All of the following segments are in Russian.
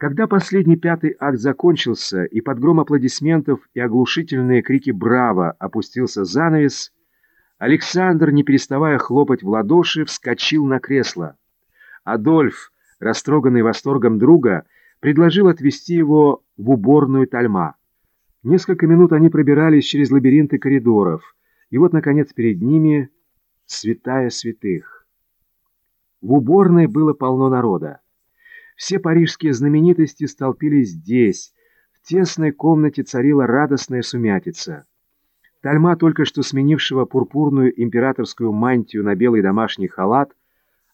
Когда последний пятый акт закончился, и под гром аплодисментов и оглушительные крики «Браво!» опустился занавес, Александр, не переставая хлопать в ладоши, вскочил на кресло. Адольф, растроганный восторгом друга, предложил отвезти его в уборную Тальма. Несколько минут они пробирались через лабиринты коридоров, и вот, наконец, перед ними святая святых. В уборной было полно народа. Все парижские знаменитости столпились здесь. В тесной комнате царила радостная сумятица. Тальма, только что сменившего пурпурную императорскую мантию на белый домашний халат,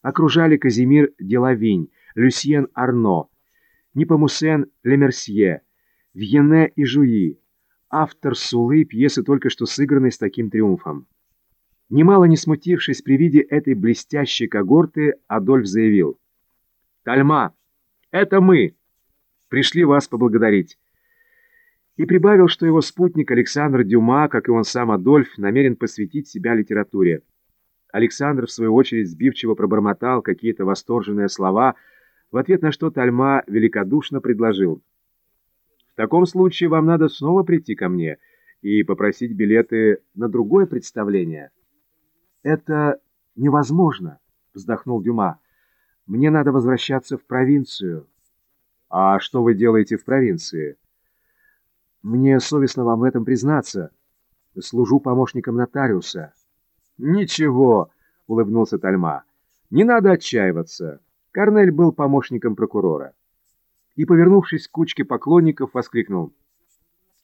окружали Казимир Делавинь, Люсьен Арно, Непомусен Лемерсье, Вьене и Жуи, автор Сулы пьесы, только что сыгранной с таким триумфом. Немало не смутившись при виде этой блестящей когорты, Адольф заявил. «Тальма!» Это мы пришли вас поблагодарить. И прибавил, что его спутник Александр Дюма, как и он сам Адольф, намерен посвятить себя литературе. Александр, в свою очередь, сбивчиво пробормотал какие-то восторженные слова, в ответ на что Тальма великодушно предложил. «В таком случае вам надо снова прийти ко мне и попросить билеты на другое представление». «Это невозможно», — вздохнул Дюма. Мне надо возвращаться в провинцию. А что вы делаете в провинции? Мне совестно вам в этом признаться. Служу помощником нотариуса. Ничего, улыбнулся Тальма. Не надо отчаиваться. Корнель был помощником прокурора. И, повернувшись к кучке поклонников, воскликнул.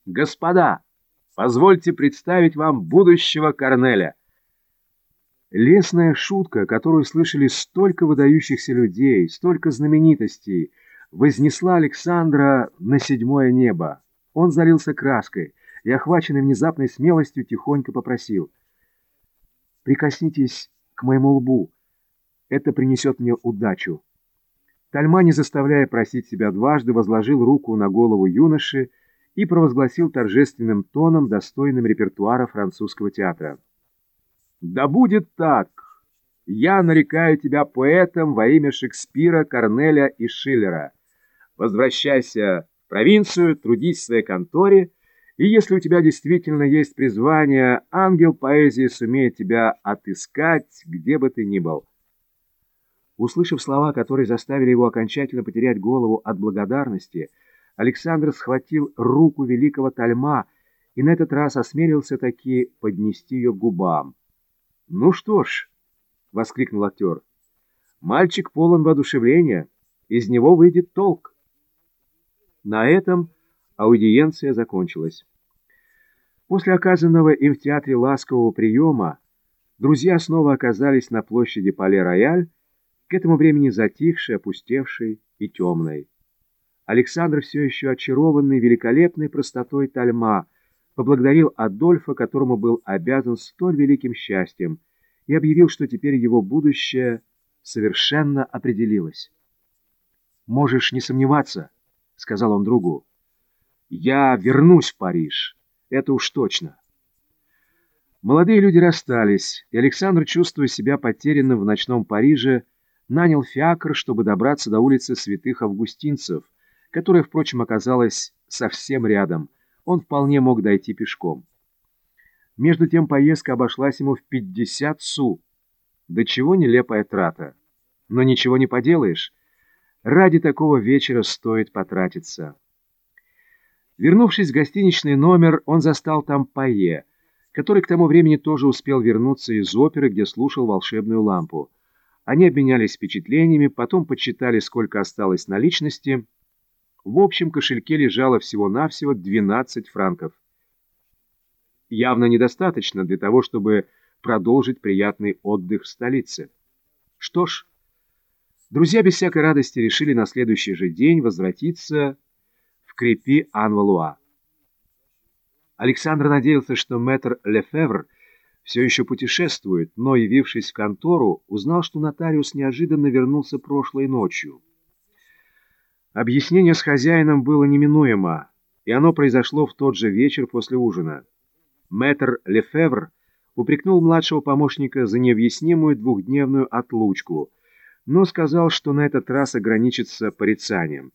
«Господа, позвольте представить вам будущего Корнеля!» Лесная шутка, которую слышали столько выдающихся людей, столько знаменитостей, вознесла Александра на седьмое небо. Он залился краской и, охваченный внезапной смелостью, тихонько попросил. «Прикоснитесь к моему лбу. Это принесет мне удачу». Тальма, не заставляя просить себя дважды, возложил руку на голову юноши и провозгласил торжественным тоном, достойным репертуара французского театра. Да будет так. Я нарекаю тебя поэтом во имя Шекспира, Корнеля и Шиллера. Возвращайся в провинцию, трудись в своей конторе, и если у тебя действительно есть призвание, ангел поэзии сумеет тебя отыскать, где бы ты ни был. Услышав слова, которые заставили его окончательно потерять голову от благодарности, Александр схватил руку великого Тальма и на этот раз осмелился таки поднести ее к губам. «Ну что ж», — воскликнул актер, — «мальчик полон воодушевления, из него выйдет толк». На этом аудиенция закончилась. После оказанного им в театре ласкового приема друзья снова оказались на площади Пале-Рояль, к этому времени затихшей, опустевшей и темной. Александр, все еще очарованный великолепной простотой Тальма, поблагодарил Адольфа, которому был обязан столь великим счастьем, и объявил, что теперь его будущее совершенно определилось. «Можешь не сомневаться», — сказал он другу. «Я вернусь в Париж, это уж точно». Молодые люди расстались, и Александр, чувствуя себя потерянным в ночном Париже, нанял фиакр, чтобы добраться до улицы святых августинцев, которая, впрочем, оказалась совсем рядом — он вполне мог дойти пешком. Между тем поездка обошлась ему в 50 су. До чего нелепая трата. Но ничего не поделаешь. Ради такого вечера стоит потратиться. Вернувшись в гостиничный номер, он застал там Пае, который к тому времени тоже успел вернуться из оперы, где слушал волшебную лампу. Они обменялись впечатлениями, потом подсчитали, сколько осталось наличности — в общем кошельке лежало всего-навсего 12 франков. Явно недостаточно для того, чтобы продолжить приятный отдых в столице. Что ж, друзья без всякой радости решили на следующий же день возвратиться в крепи Анвалуа. Александр надеялся, что мэтр Лефевр все еще путешествует, но, явившись в контору, узнал, что нотариус неожиданно вернулся прошлой ночью. Объяснение с хозяином было неминуемо, и оно произошло в тот же вечер после ужина. Мэтр Лефевр упрекнул младшего помощника за необъяснимую двухдневную отлучку, но сказал, что на этот раз ограничится порицанием.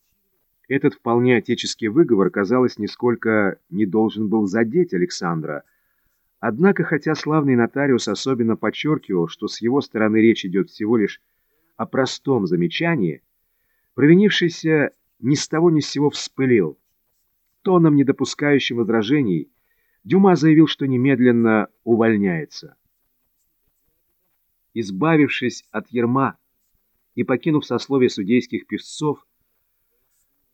Этот вполне отеческий выговор, казалось, нисколько не должен был задеть Александра. Однако, хотя славный нотариус особенно подчеркивал, что с его стороны речь идет всего лишь о простом замечании, провинившийся ни с того ни с сего вспылил. Тоном, не допускающим возражений, Дюма заявил, что немедленно увольняется. Избавившись от ерма и покинув сословие судейских певцов,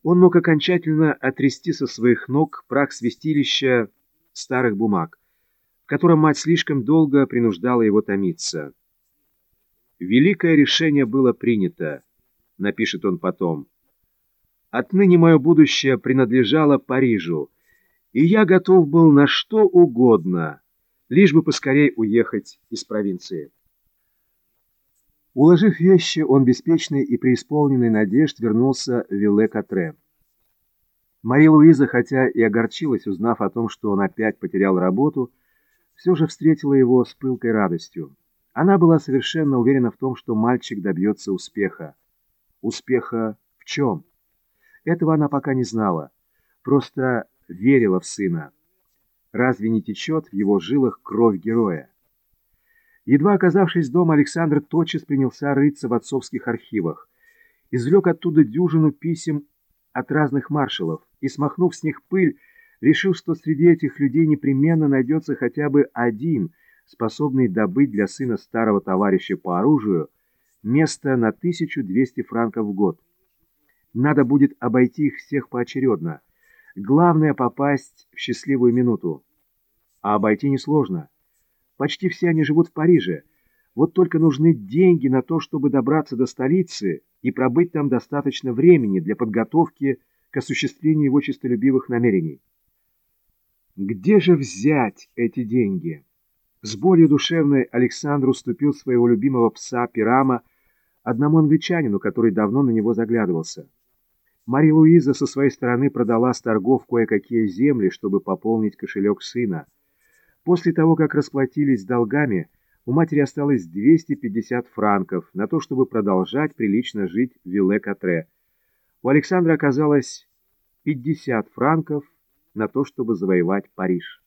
он мог окончательно отрясти со своих ног прах свистилища старых бумаг, в котором мать слишком долго принуждала его томиться. «Великое решение было принято», — напишет он потом. «Отныне мое будущее принадлежало Парижу, и я готов был на что угодно, лишь бы поскорей уехать из провинции». Уложив вещи, он беспечный и преисполненный надежд вернулся в Вилле-Катре. Мария Луиза, хотя и огорчилась, узнав о том, что он опять потерял работу, все же встретила его с пылкой радостью. Она была совершенно уверена в том, что мальчик добьется успеха. Успеха в чем? Этого она пока не знала, просто верила в сына. Разве не течет в его жилах кровь героя? Едва оказавшись дома, Александр тотчас принялся рыться в отцовских архивах. Извлек оттуда дюжину писем от разных маршалов и, смахнув с них пыль, решил, что среди этих людей непременно найдется хотя бы один, способный добыть для сына старого товарища по оружию место на 1200 франков в год. Надо будет обойти их всех поочередно. Главное — попасть в счастливую минуту. А обойти несложно. Почти все они живут в Париже. Вот только нужны деньги на то, чтобы добраться до столицы и пробыть там достаточно времени для подготовки к осуществлению его честолюбивых намерений. Где же взять эти деньги? С болью душевной Александр уступил своего любимого пса Пирама одному англичанину, который давно на него заглядывался. Мария Луиза со своей стороны продала с торгов кое-какие земли, чтобы пополнить кошелек сына. После того, как расплатились с долгами, у матери осталось 250 франков на то, чтобы продолжать прилично жить в Вилле-Катре. У Александра оказалось 50 франков на то, чтобы завоевать Париж.